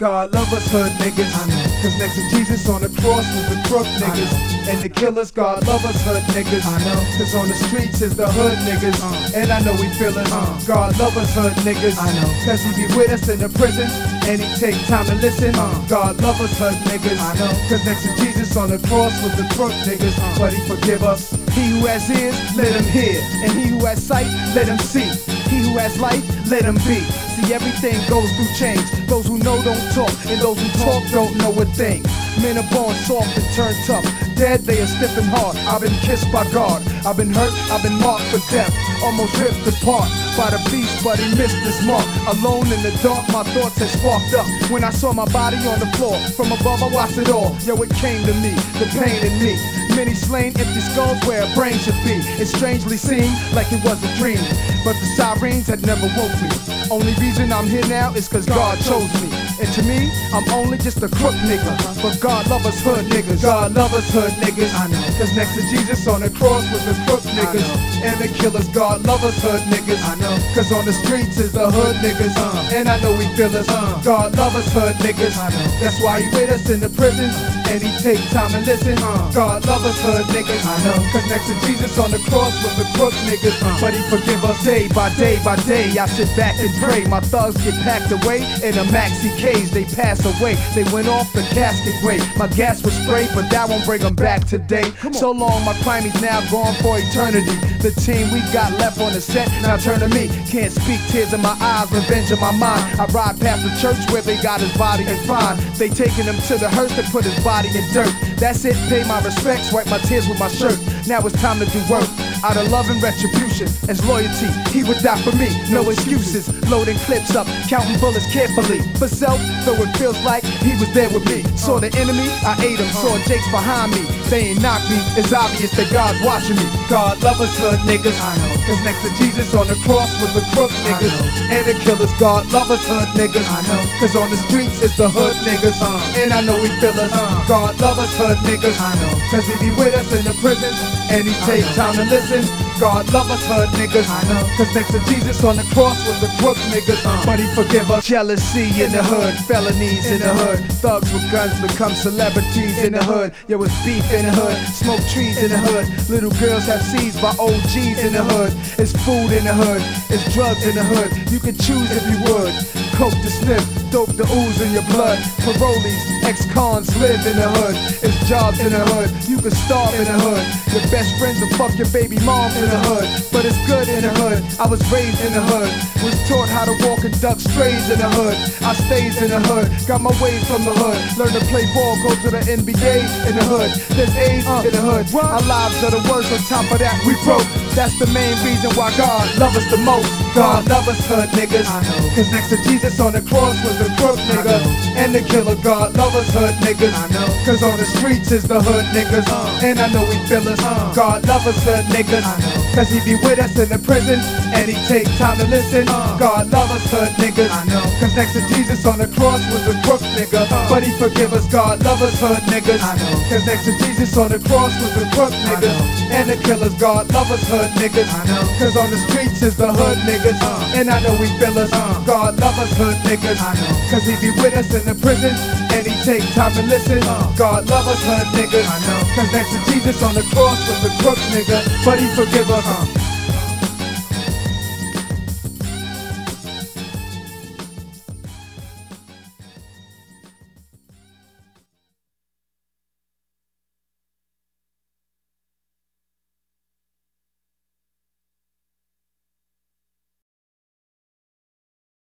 God love us hood niggas. Cause next to Jesus on the cross was the crook niggas. And the killers, God love us hood niggas. I know. Cause on the streets is the hood niggas. Uh. And I know we feel it. Uh. God love us hood niggas. I know. Cause he be with us in the prison. And he take time to listen. Uh. God love us hood niggas. I know. Cause next to Jesus on the cross was the crook niggas. But he forgive us. He who has ears, let him hear. And he who has sight, let him see. He who has life, let him be. See, everything goes through change. Those who know don't talk, and those who talk don't know a thing. Men are born soft and turn tough. Dead, they are stiff and hard. I've been kissed by God. I've been hurt, I've been marked for death. Almost ripped apart by the beast, but he missed his mark. Alone in the dark, my thoughts had sparked up. When I saw my body on the floor, from above I watched it all. Yo, it came to me, the pain in me. Many slain, empty skulls where a brain should be. It strangely seemed like it was a dream, but the sirens had never woke me. Only reason I'm here now is cause God chose me. And to me, I'm only just a crook nigga. But God love us hood niggas. God love us hood niggas. I know. Cause next to Jesus on the cross was the crook niggas. And the killers, God love us hood niggas. I know. Cause on the streets is the hood niggas. Uh. And I know we feel us. Uh. God love us hood niggas. I know. That's why he with us in the prisons. And he take time and listen. Uh. God love us hood niggas. I know. Next to Jesus on the cross was the crook niggas. Uh. But he forgive us day by day by day. I sit back and pray. My thugs get packed away in a maxi cage. They pass away. They went off the casket way. My gas was sprayed, but that won't bring them back today. So long, my crime is now gone for eternity. The team we got left on the set now turn to me. Can't speak, tears in my eyes, revenge in my mind. I ride past the church where they got his body and find they taking him to the hearse to put his body in dirt. That's it, pay my respects, wipe my tears with my shirt. Now it's time to do work. Out of love and retribution, as loyalty, he would die for me. No excuses, loading clips up, counting bullets carefully. For self, though it feels like he was there with me. Saw the enemy, I ate him. Saw Jake's behind me. They ain't knocked me. It's obvious that God's watching me. God love us hood niggas. I know. Cause next to Jesus on the cross was the crook niggas. And the killers, God love us hood niggas. I know. Cause on the streets it's the hood niggas. Uh. And I know we feel us. Uh. God love us hood niggas. I know. Cause he be with us in the prison. And he take time to listen. God love us hood niggas. Cause next to Jesus on the cross was the crook niggas. Uh. But he forgive us. Jealousy in the hood. Felonies in the hood. Thugs with guns become celebrities in the hood. There was beef in the hood. Smoke trees in the hood. Little girls have seeds by OGs in the hood. It's food in the hood. It's drugs in the hood. You can choose if you would. Coke to sniff. Dope to ooze in your blood. Parolees, ex-cons live in the hood. It's jobs in the hood. You can starve in the hood. Your best friends will fuck your baby moms in the hood. But it's good in the hood. I was raised in the hood. Was taught how to walk and duck strays in the hood. I stays in the hood. Got my ways from the hood. Learn to play ball, go to the NBA in the hood. There's A's in the hood. Our lives are the worst. On top of that, we broke. That's the main reason why God love us the most. God love us hood niggas. Cause next to Jesus on the cross was the crook nigga. And the killer God love us hood niggas. I know. Cause on the streets is the hood niggas. Uh. And I know we feel us. Uh. God love us hood niggas. Cause he be with us in the prison. And he take time to listen. Uh. God love us hood niggas. I know. Cause next to Jesus on the cross was the crook nigga. But he forgive us. God love us hood niggas. I know. Cause next to Jesus on the cross was the crook niggas. know. And the killers. God love us hood niggas. I know. Cause on the streets is the hood niggas. And I know we feel us. God love us hood niggas. I know. Cause he be with us in the prison. And he take time to listen. Uh. God love us hood niggas. I know. Cause next to Jesus on the cross was the crook nigga. But he forgive us. Uh.